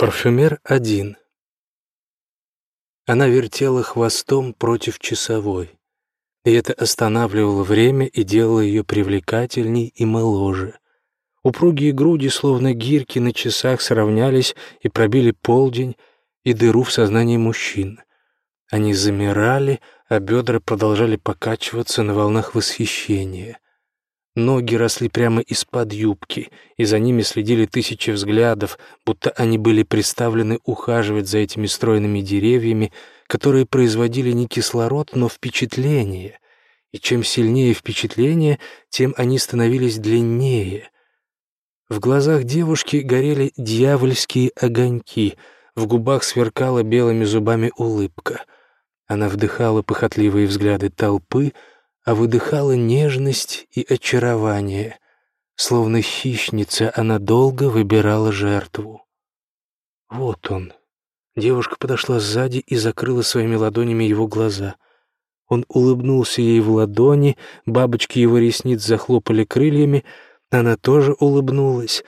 Парфюмер один. Она вертела хвостом против часовой, и это останавливало время и делало ее привлекательней и моложе. Упругие груди, словно гирьки на часах, сравнялись и пробили полдень и дыру в сознании мужчин. Они замирали, а бедра продолжали покачиваться на волнах восхищения — Ноги росли прямо из-под юбки, и за ними следили тысячи взглядов, будто они были представлены ухаживать за этими стройными деревьями, которые производили не кислород, но впечатление. И чем сильнее впечатление, тем они становились длиннее. В глазах девушки горели дьявольские огоньки, в губах сверкала белыми зубами улыбка. Она вдыхала похотливые взгляды толпы — а выдыхала нежность и очарование. Словно хищница, она долго выбирала жертву. Вот он. Девушка подошла сзади и закрыла своими ладонями его глаза. Он улыбнулся ей в ладони, бабочки его ресниц захлопали крыльями, она тоже улыбнулась.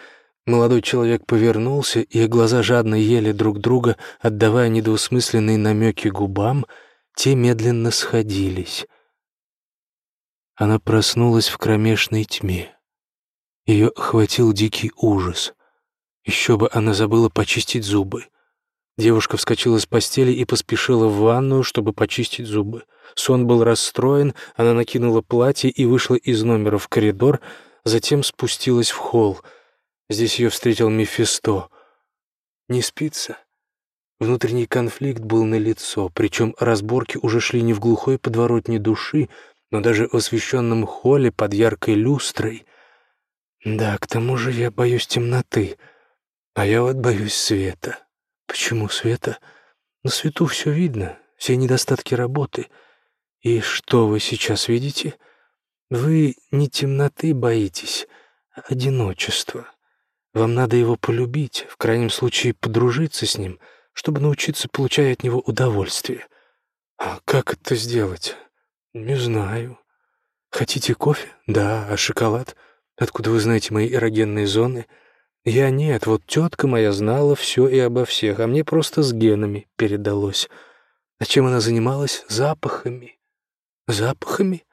Молодой человек повернулся, и глаза жадно ели друг друга, отдавая недвусмысленные намеки губам, те медленно сходились. Она проснулась в кромешной тьме. Ее охватил дикий ужас. Еще бы она забыла почистить зубы. Девушка вскочила с постели и поспешила в ванную, чтобы почистить зубы. Сон был расстроен, она накинула платье и вышла из номера в коридор, затем спустилась в холл. Здесь ее встретил Мефисто. «Не спится?» Внутренний конфликт был налицо, причем разборки уже шли не в глухой подворотне души, но даже в освещенном холле под яркой люстрой. Да, к тому же я боюсь темноты, а я вот боюсь света. Почему света? На свету все видно, все недостатки работы. И что вы сейчас видите? Вы не темноты боитесь, а одиночества. Вам надо его полюбить, в крайнем случае подружиться с ним, чтобы научиться получать от него удовольствие. А как это сделать? «Не знаю. Хотите кофе? Да. А шоколад? Откуда вы знаете мои эрогенные зоны? Я нет. Вот тетка моя знала все и обо всех, а мне просто с генами передалось. А чем она занималась? Запахами. Запахами?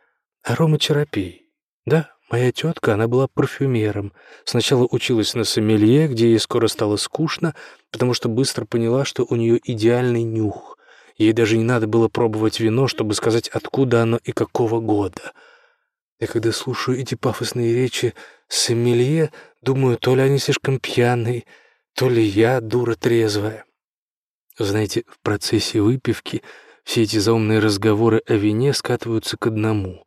Ароматерапией. Да, моя тетка, она была парфюмером. Сначала училась на сомелье, где ей скоро стало скучно, потому что быстро поняла, что у нее идеальный нюх. Ей даже не надо было пробовать вино, чтобы сказать, откуда оно и какого года. Я когда слушаю эти пафосные речи сомелье, думаю, то ли они слишком пьяные, то ли я дура трезвая. Знаете, в процессе выпивки все эти заумные разговоры о вине скатываются к одному.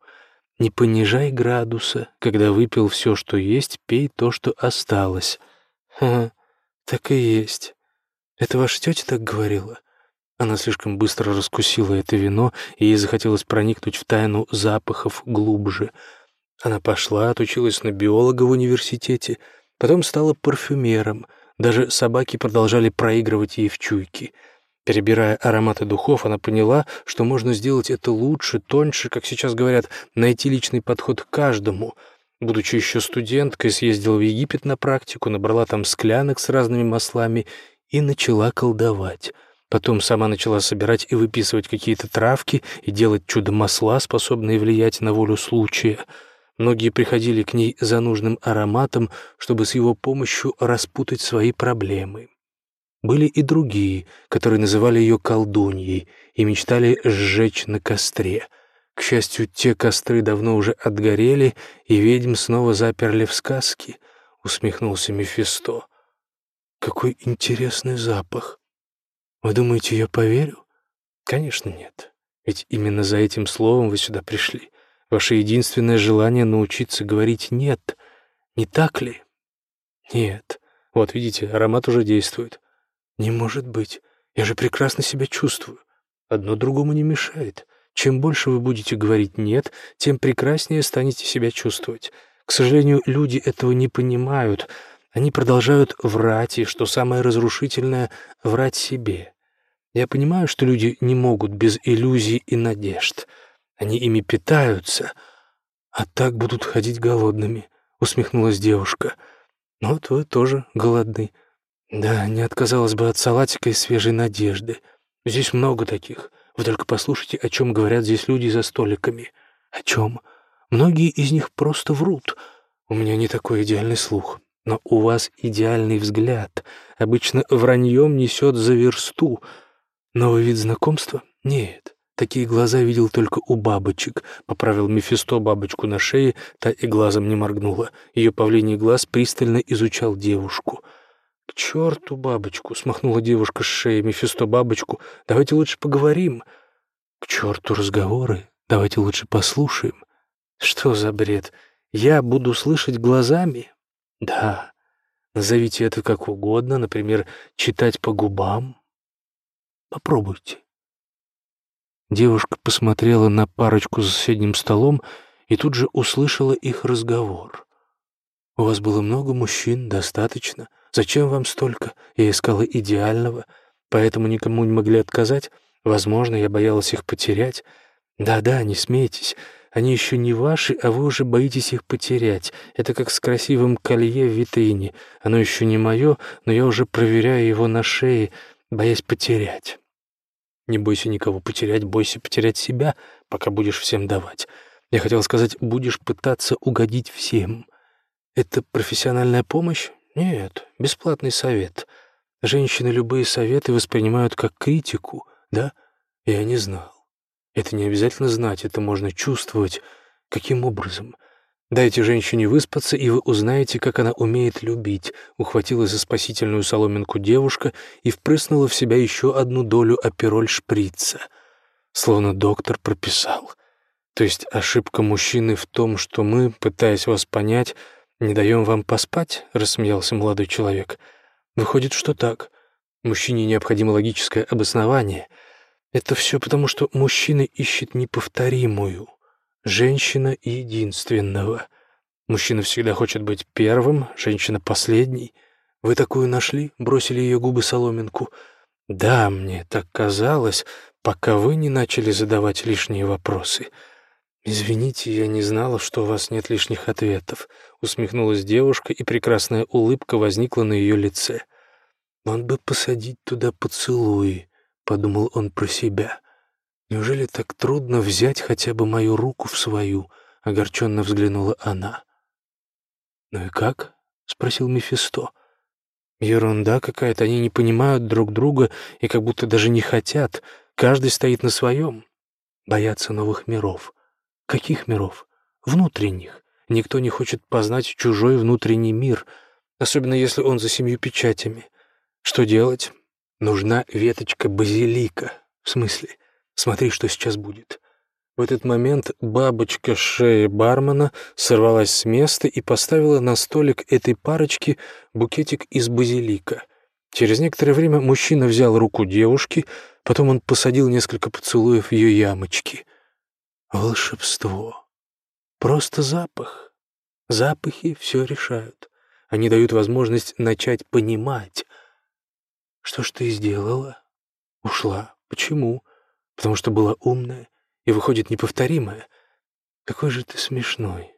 Не понижай градуса, когда выпил все, что есть, пей то, что осталось. Ха, так и есть. Это ваша тетя так говорила? Она слишком быстро раскусила это вино, и ей захотелось проникнуть в тайну запахов глубже. Она пошла, отучилась на биолога в университете, потом стала парфюмером. Даже собаки продолжали проигрывать ей в чуйки. Перебирая ароматы духов, она поняла, что можно сделать это лучше, тоньше, как сейчас говорят, найти личный подход к каждому. Будучи еще студенткой, съездила в Египет на практику, набрала там склянок с разными маслами и начала колдовать. Потом сама начала собирать и выписывать какие-то травки и делать чудо-масла, способные влиять на волю случая. Многие приходили к ней за нужным ароматом, чтобы с его помощью распутать свои проблемы. Были и другие, которые называли ее колдуньей и мечтали сжечь на костре. К счастью, те костры давно уже отгорели, и ведьм снова заперли в сказки, — усмехнулся Мефисто. «Какой интересный запах!» Вы думаете, я поверю? Конечно, нет. Ведь именно за этим словом вы сюда пришли. Ваше единственное желание научиться говорить «нет». Не так ли? Нет. Вот, видите, аромат уже действует. Не может быть. Я же прекрасно себя чувствую. Одно другому не мешает. Чем больше вы будете говорить «нет», тем прекраснее станете себя чувствовать. К сожалению, люди этого не понимают — они продолжают врать, и, что самое разрушительное, врать себе. Я понимаю, что люди не могут без иллюзий и надежд. Они ими питаются, а так будут ходить голодными, — усмехнулась девушка. Ну вот вы тоже голодны. Да, не отказалась бы от салатика и свежей надежды. Здесь много таких. Вы только послушайте, о чем говорят здесь люди за столиками. О чем? Многие из них просто врут. У меня не такой идеальный слух. Но у вас идеальный взгляд. Обычно враньем несет за версту. Новый вид знакомства? Нет. Такие глаза видел только у бабочек. Поправил Мефисто бабочку на шее, та и глазом не моргнула. Ее павлиний глаз пристально изучал девушку. «К черту бабочку!» — смахнула девушка с шеи Мефисто бабочку. «Давайте лучше поговорим». «К черту разговоры! Давайте лучше послушаем». «Что за бред? Я буду слышать глазами?» «Да. Назовите это как угодно, например, читать по губам. Попробуйте». Девушка посмотрела на парочку за соседним столом и тут же услышала их разговор. «У вас было много мужчин, достаточно. Зачем вам столько? Я искала идеального, поэтому никому не могли отказать. Возможно, я боялась их потерять. Да-да, не смейтесь. Они еще не ваши, а вы уже боитесь их потерять. Это как с красивым колье в витрине. Оно еще не мое, но я уже проверяю его на шее, боясь потерять. Не бойся никого потерять, бойся потерять себя, пока будешь всем давать. Я хотел сказать, будешь пытаться угодить всем. Это профессиональная помощь? Нет, бесплатный совет. Женщины любые советы воспринимают как критику, да? Я не знал. Это не обязательно знать, это можно чувствовать. Каким образом? Дайте женщине выспаться, и вы узнаете, как она умеет любить. Ухватила за спасительную соломинку девушка и впрыснула в себя еще одну долю апероль шприца. Словно доктор прописал. То есть ошибка мужчины в том, что мы, пытаясь вас понять, не даем вам поспать, рассмеялся молодой человек. Выходит, что так. Мужчине необходимо логическое обоснование — это все потому, что мужчина ищет неповторимую, женщина — единственного. Мужчина всегда хочет быть первым, женщина — последней. Вы такую нашли? Бросили ее губы соломинку. Да, мне так казалось, пока вы не начали задавать лишние вопросы. «Извините, я не знала, что у вас нет лишних ответов», — усмехнулась девушка, и прекрасная улыбка возникла на ее лице. «Он бы посадить туда поцелуи», — подумал он про себя. «Неужели так трудно взять хотя бы мою руку в свою?» — огорченно взглянула она. «Ну и как?» — спросил Мефисто. «Ерунда какая-то, они не понимают друг друга и как будто даже не хотят. Каждый стоит на своем. Боятся новых миров. Каких миров? Внутренних. Никто не хочет познать чужой внутренний мир, особенно если он за семью печатями. Что делать? Нужна веточка базилика. В смысле? Смотри, что сейчас будет. В этот момент бабочка шеи бармена сорвалась с места и поставила на столик этой парочки букетик из базилика. Через некоторое время мужчина взял руку девушки, потом он посадил несколько поцелуев ее ямочки. Волшебство. Просто запах. Запахи все решают. Они дают возможность начать понимать, что ж ты сделала? Ушла. Почему? Потому что была умная и, выходит, неповторимая. Какой же ты смешной.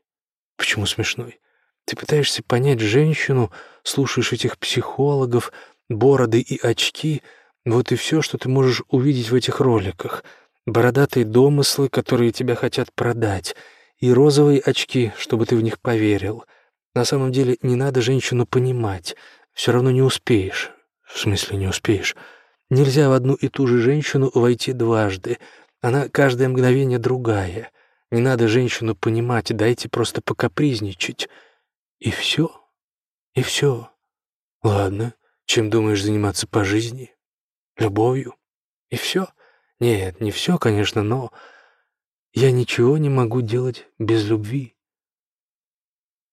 Почему смешной? Ты пытаешься понять женщину, слушаешь этих психологов, бороды и очки. Вот и все, что ты можешь увидеть в этих роликах. Бородатые домыслы, которые тебя хотят продать, и розовые очки, чтобы ты в них поверил. На самом деле не надо женщину понимать, все равно не успеешь. «В смысле не успеешь? Нельзя в одну и ту же женщину войти дважды. Она каждое мгновение другая. Не надо женщину понимать, дайте просто покапризничать. И все. И все. Ладно, чем думаешь заниматься по жизни? Любовью? И все? Нет, не все, конечно, но я ничего не могу делать без любви.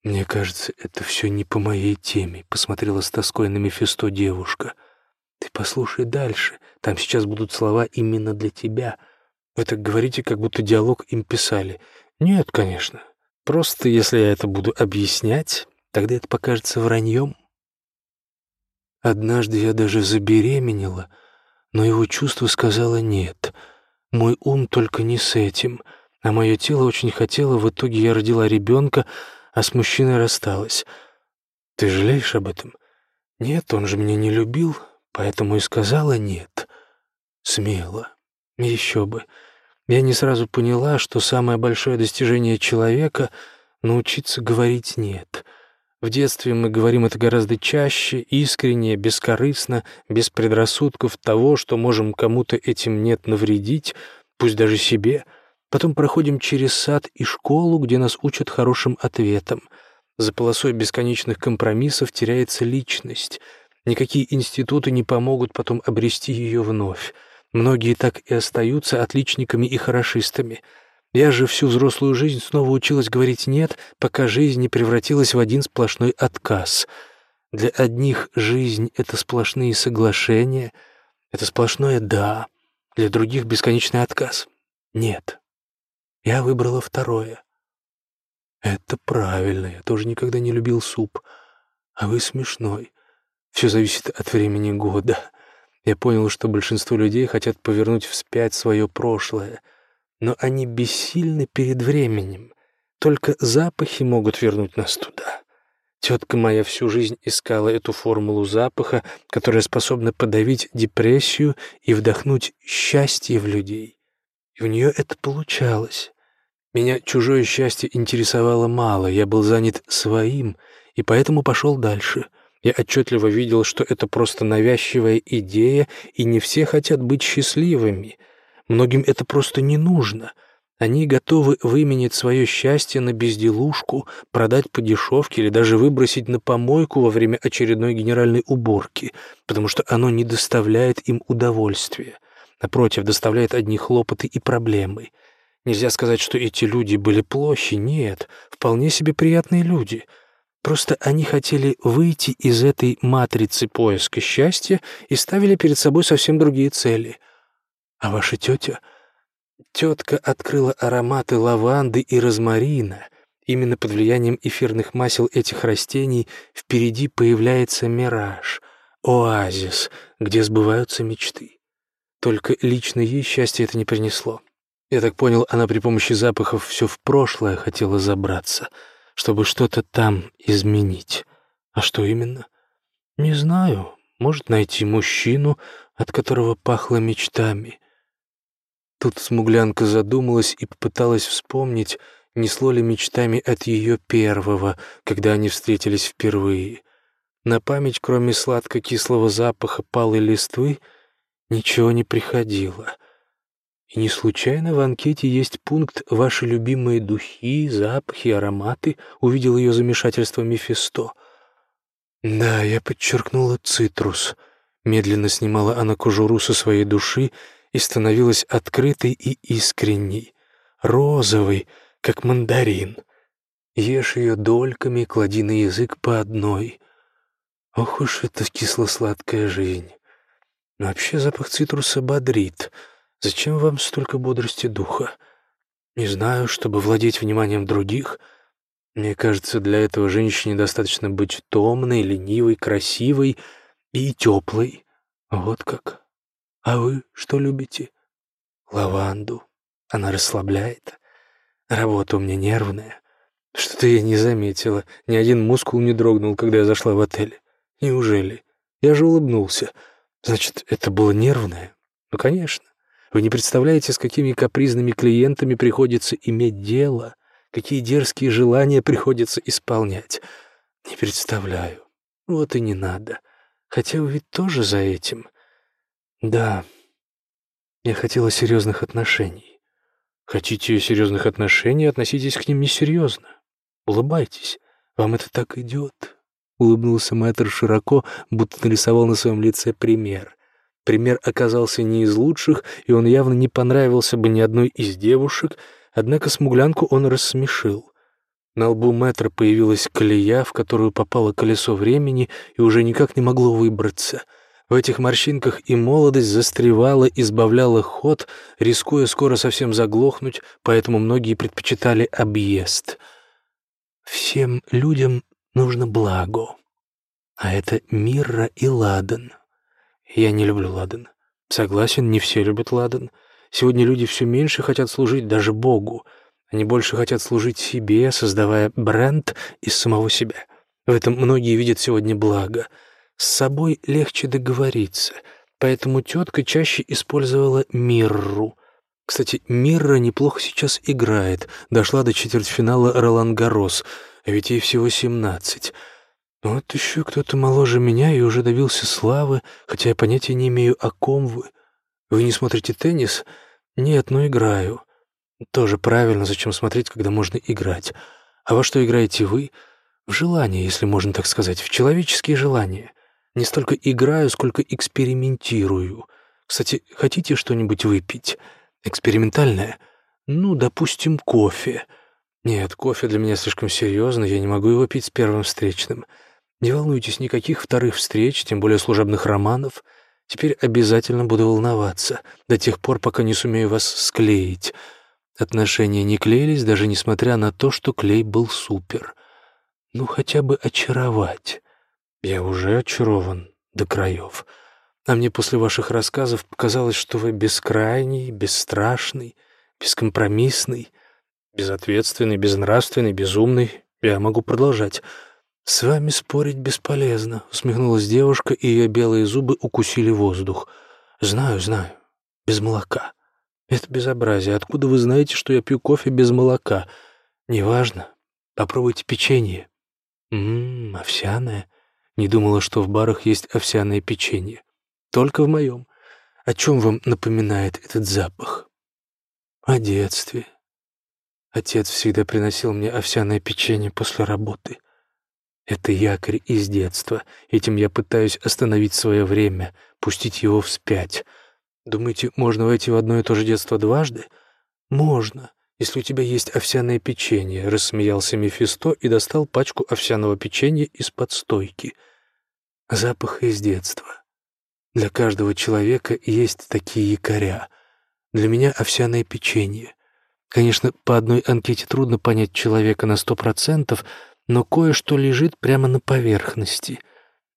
«Мне кажется, это все не по моей теме», — посмотрела с тоской на Мефисто девушка. «Ты послушай дальше. Там сейчас будут слова именно для тебя. Вы так говорите, как будто диалог им писали. Нет, конечно. Просто если я это буду объяснять, тогда это покажется враньем». Однажды я даже забеременела, но его чувство сказало «нет». Мой ум только не с этим, а мое тело очень хотело, в итоге я родила ребенка — а с мужчиной рассталась. Ты жалеешь об этом? Нет, он же меня не любил, поэтому и сказала «нет». Смело. Еще бы. Я не сразу поняла, что самое большое достижение человека — научиться говорить «нет». В детстве мы говорим это гораздо чаще, искренне, бескорыстно, без предрассудков того, что можем кому-то этим «нет» навредить, пусть даже себе. Потом проходим через сад и школу, где нас учат хорошим ответам. За полосой бесконечных компромиссов теряется личность. Никакие институты не помогут потом обрести ее вновь. Многие так и остаются отличниками и хорошистами. Я же всю взрослую жизнь снова училась говорить «нет», пока жизнь не превратилась в один сплошной отказ. Для одних жизнь — это сплошные соглашения, это сплошное «да», для других — бесконечный отказ. Нет. Я выбрала второе. Это правильно, я тоже никогда не любил суп. А вы смешной. Все зависит от времени года. Я понял, что большинство людей хотят повернуть вспять свое прошлое, но они бессильны перед временем. Только запахи могут вернуть нас туда. Тетка моя всю жизнь искала эту формулу запаха, которая способна подавить депрессию и вдохнуть счастье в людей. И у нее это получалось. Меня чужое счастье интересовало мало, я был занят своим, и поэтому пошел дальше — я отчетливо видел, что это просто навязчивая идея, и не все хотят быть счастливыми. Многим это просто не нужно. Они готовы выменять свое счастье на безделушку, продать по дешевке или даже выбросить на помойку во время очередной генеральной уборки, потому что оно не доставляет им удовольствия. Напротив, доставляет одни хлопоты и проблемы. Нельзя сказать, что эти люди были плохи, нет, вполне себе приятные люди — Просто они хотели выйти из этой матрицы поиска счастья и ставили перед собой совсем другие цели. А ваша тетя? Тетка открыла ароматы лаванды и розмарина. Именно под влиянием эфирных масел этих растений впереди появляется мираж, оазис, где сбываются мечты. Только лично ей счастье это не принесло. Я так понял, она при помощи запахов все в прошлое хотела забраться — чтобы что-то там изменить. А что именно? Не знаю. Может, найти мужчину, от которого пахло мечтами. Тут смуглянка задумалась и попыталась вспомнить, несло ли мечтами от ее первого, когда они встретились впервые. На память, кроме сладко-кислого запаха палой листвы, ничего не приходило — и не случайно в анкете есть пункт «Ваши любимые духи, запахи, ароматы», — увидел ее замешательство Мефисто. «Да, я подчеркнула цитрус». Медленно снимала она кожуру со своей души и становилась открытой и искренней, розовой, как мандарин. Ешь ее дольками, клади на язык по одной. Ох уж эта кисло-сладкая жизнь. Вообще запах цитруса бодрит — Зачем вам столько бодрости духа? Не знаю, чтобы владеть вниманием других. Мне кажется, для этого женщине достаточно быть томной, ленивой, красивой и теплой. Вот как. А вы что любите? Лаванду. Она расслабляет. Работа у меня нервная. Что-то я не заметила. Ни один мускул не дрогнул, когда я зашла в отель. Неужели? Я же улыбнулся. Значит, это было нервное? Ну, конечно. Вы не представляете, с какими капризными клиентами приходится иметь дело, какие дерзкие желания приходится исполнять. Не представляю. Вот и не надо. Хотя вы ведь тоже за этим. Да, я хотела серьезных отношений. Хотите серьезных отношений, относитесь к ним несерьезно. Улыбайтесь. Вам это так идет. Улыбнулся мэтр широко, будто нарисовал на своем лице пример. Пример оказался не из лучших, и он явно не понравился бы ни одной из девушек, однако смуглянку он рассмешил. На лбу мэтра появилась колея, в которую попало колесо времени и уже никак не могло выбраться. В этих морщинках и молодость застревала, избавляла ход, рискуя скоро совсем заглохнуть, поэтому многие предпочитали объезд. Всем людям нужно благо, а это Мирра и Ладан. Я не люблю ладан. Согласен, не все любят ладан. Сегодня люди все меньше хотят служить даже Богу. Они больше хотят служить себе, создавая бренд из самого себя. В этом многие видят сегодня благо. С собой легче договориться, поэтому тетка чаще использовала Мирру. Кстати, Мирра неплохо сейчас играет, дошла до четвертьфинала Ролан Гарос, а ведь ей всего семнадцать. Вот еще кто-то моложе меня и уже добился славы, хотя я понятия не имею, о ком вы. Вы не смотрите теннис? Нет, но играю. Тоже правильно, зачем смотреть, когда можно играть. А во что играете вы? В желание, если можно так сказать, в человеческие желания. Не столько играю, сколько экспериментирую. Кстати, хотите что-нибудь выпить? Экспериментальное? Ну, допустим, кофе. Нет, кофе для меня слишком серьезно, я не могу его пить с первым встречным. Не волнуйтесь, никаких вторых встреч, тем более служебных романов. Теперь обязательно буду волноваться, до тех пор, пока не сумею вас склеить. Отношения не клеились, даже несмотря на то, что клей был супер. Ну, хотя бы очаровать. Я уже очарован до краев. А мне после ваших рассказов показалось, что вы бескрайний, бесстрашный, бескомпромиссный, безответственный, безнравственный, безумный. Я могу продолжать. «С вами спорить бесполезно», — усмехнулась девушка, и ее белые зубы укусили воздух. «Знаю, знаю. Без молока. Это безобразие. Откуда вы знаете, что я пью кофе без молока? Неважно. Попробуйте печенье. Ммм, овсяное. Не думала, что в барах есть овсяное печенье. Только в моем. О чем вам напоминает этот запах? О детстве. Отец всегда приносил мне овсяное печенье после работы. Это якорь из детства. Этим я пытаюсь остановить свое время, пустить его вспять. Думаете, можно войти в одно и то же детство дважды? Можно, если у тебя есть овсяное печенье, рассмеялся Мефисто и достал пачку овсяного печенья из-под стойки. Запах из детства. Для каждого человека есть такие якоря. Для меня овсяное печенье. Конечно, по одной анкете трудно понять человека на сто процентов — но кое-что лежит прямо на поверхности.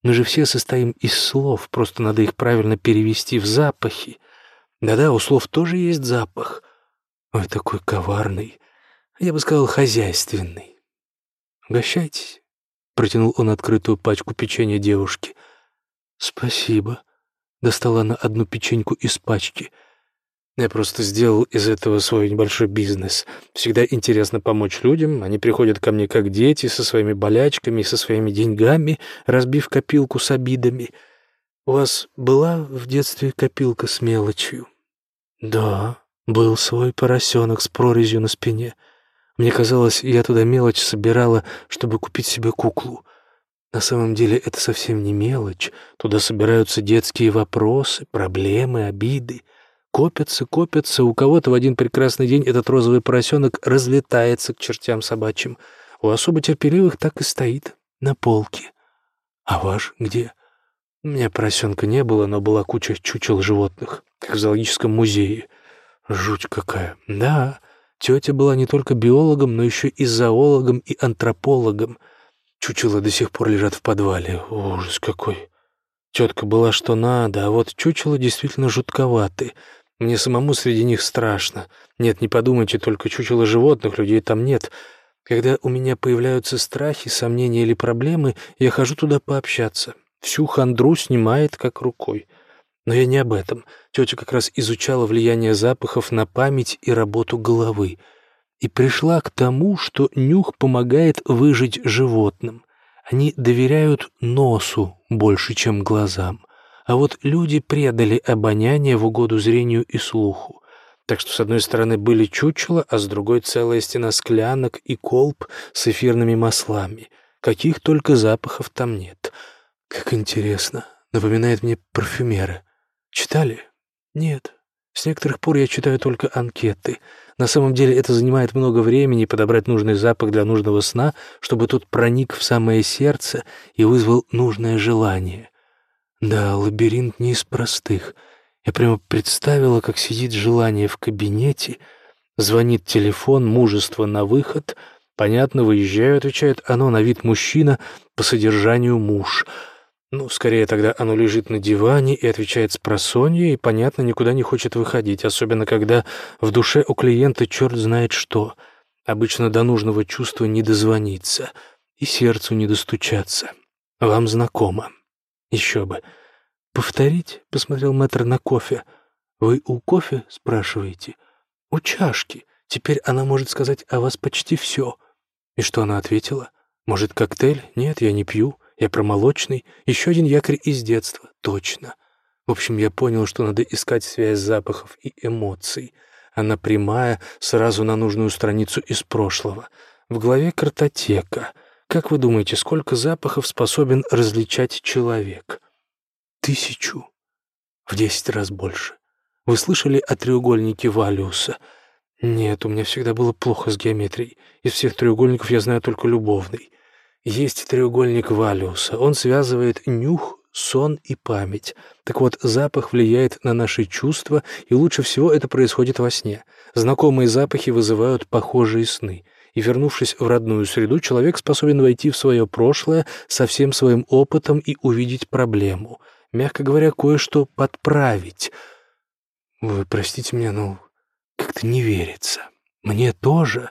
Мы же все состоим из слов, просто надо их правильно перевести в запахи. Да-да, у слов тоже есть запах. Ой, такой коварный. Я бы сказал, хозяйственный. «Угощайтесь», — протянул он открытую пачку печенья девушке. «Спасибо», — достала она одну печеньку из пачки — я просто сделал из этого свой небольшой бизнес. Всегда интересно помочь людям. Они приходят ко мне как дети со своими болячками со своими деньгами, разбив копилку с обидами. У вас была в детстве копилка с мелочью? Да, был свой поросенок с прорезью на спине. Мне казалось, я туда мелочь собирала, чтобы купить себе куклу. На самом деле это совсем не мелочь. Туда собираются детские вопросы, проблемы, обиды. Копятся, копятся, у кого-то в один прекрасный день этот розовый поросенок разлетается к чертям собачьим. У особо терпеливых так и стоит, на полке. А ваш где? У меня поросенка не было, но была куча чучел животных, как в зоологическом музее. Жуть какая. Да, тетя была не только биологом, но еще и зоологом и антропологом. Чучела до сих пор лежат в подвале. Ужас какой. Тетка была что надо, а вот чучела действительно жутковаты. Мне самому среди них страшно. Нет, не подумайте, только чучело животных, людей там нет. Когда у меня появляются страхи, сомнения или проблемы, я хожу туда пообщаться. Всю хандру снимает как рукой. Но я не об этом. Тетя как раз изучала влияние запахов на память и работу головы. И пришла к тому, что нюх помогает выжить животным. Они доверяют носу больше, чем глазам. А вот люди предали обоняние в угоду зрению и слуху. Так что с одной стороны были чучела, а с другой целая стена склянок и колб с эфирными маслами. Каких только запахов там нет. Как интересно. Напоминает мне парфюмера. Читали? Нет. С некоторых пор я читаю только анкеты. На самом деле это занимает много времени подобрать нужный запах для нужного сна, чтобы тот проник в самое сердце и вызвал нужное желание. Да, лабиринт не из простых. Я прямо представила, как сидит желание в кабинете, звонит телефон, мужество на выход. Понятно, выезжаю, отвечает оно, на вид мужчина, по содержанию муж. Ну, скорее тогда оно лежит на диване и отвечает с просонья, и, понятно, никуда не хочет выходить, особенно когда в душе у клиента черт знает что. Обычно до нужного чувства не дозвониться и сердцу не достучаться. Вам знакомо. Еще бы. «Повторить?» — посмотрел мэтр на кофе. «Вы у кофе?» — спрашиваете. «У чашки. Теперь она может сказать о вас почти все». И что она ответила? «Может, коктейль? Нет, я не пью. Я промолочный. Еще один якорь из детства. Точно». В общем, я понял, что надо искать связь запахов и эмоций. Она прямая, сразу на нужную страницу из прошлого. В голове картотека. Как вы думаете, сколько запахов способен различать человек? Тысячу. В десять раз больше. Вы слышали о треугольнике Валиуса? Нет, у меня всегда было плохо с геометрией. Из всех треугольников я знаю только любовный. Есть треугольник Валиуса. Он связывает нюх, сон и память. Так вот, запах влияет на наши чувства, и лучше всего это происходит во сне. Знакомые запахи вызывают похожие сны. И, вернувшись в родную среду, человек способен войти в свое прошлое со всем своим опытом и увидеть проблему — мягко говоря, кое-что подправить. Вы простите меня, но как-то не верится. Мне тоже.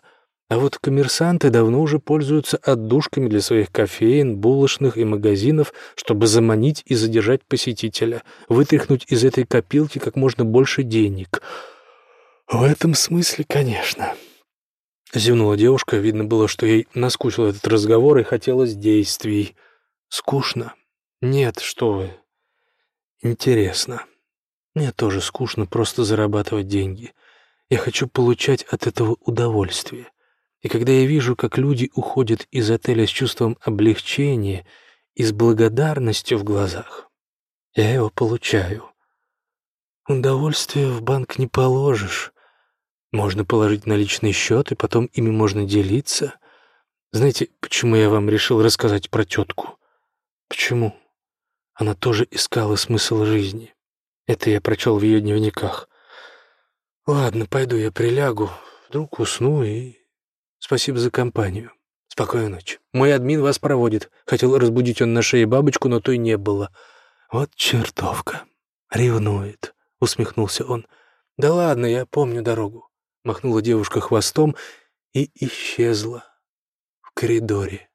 А вот коммерсанты давно уже пользуются отдушками для своих кофеин, булочных и магазинов, чтобы заманить и задержать посетителя, вытряхнуть из этой копилки как можно больше денег. В этом смысле, конечно. Зевнула девушка, видно было, что ей наскучил этот разговор и хотелось действий. Скучно? Нет, что вы, Интересно. Мне тоже скучно просто зарабатывать деньги. Я хочу получать от этого удовольствие. И когда я вижу, как люди уходят из отеля с чувством облегчения и с благодарностью в глазах, я его получаю. Удовольствие в банк не положишь. Можно положить на личный счет, и потом ими можно делиться. Знаете, почему я вам решил рассказать про тетку? Почему? Она тоже искала смысл жизни. Это я прочел в ее дневниках. Ладно, пойду я прилягу, вдруг усну и... Спасибо за компанию. Спокойной ночи. Мой админ вас проводит. Хотел разбудить он на шее бабочку, но той не было. Вот чертовка. Ревнует, усмехнулся он. Да ладно, я помню дорогу. Махнула девушка хвостом и исчезла в коридоре.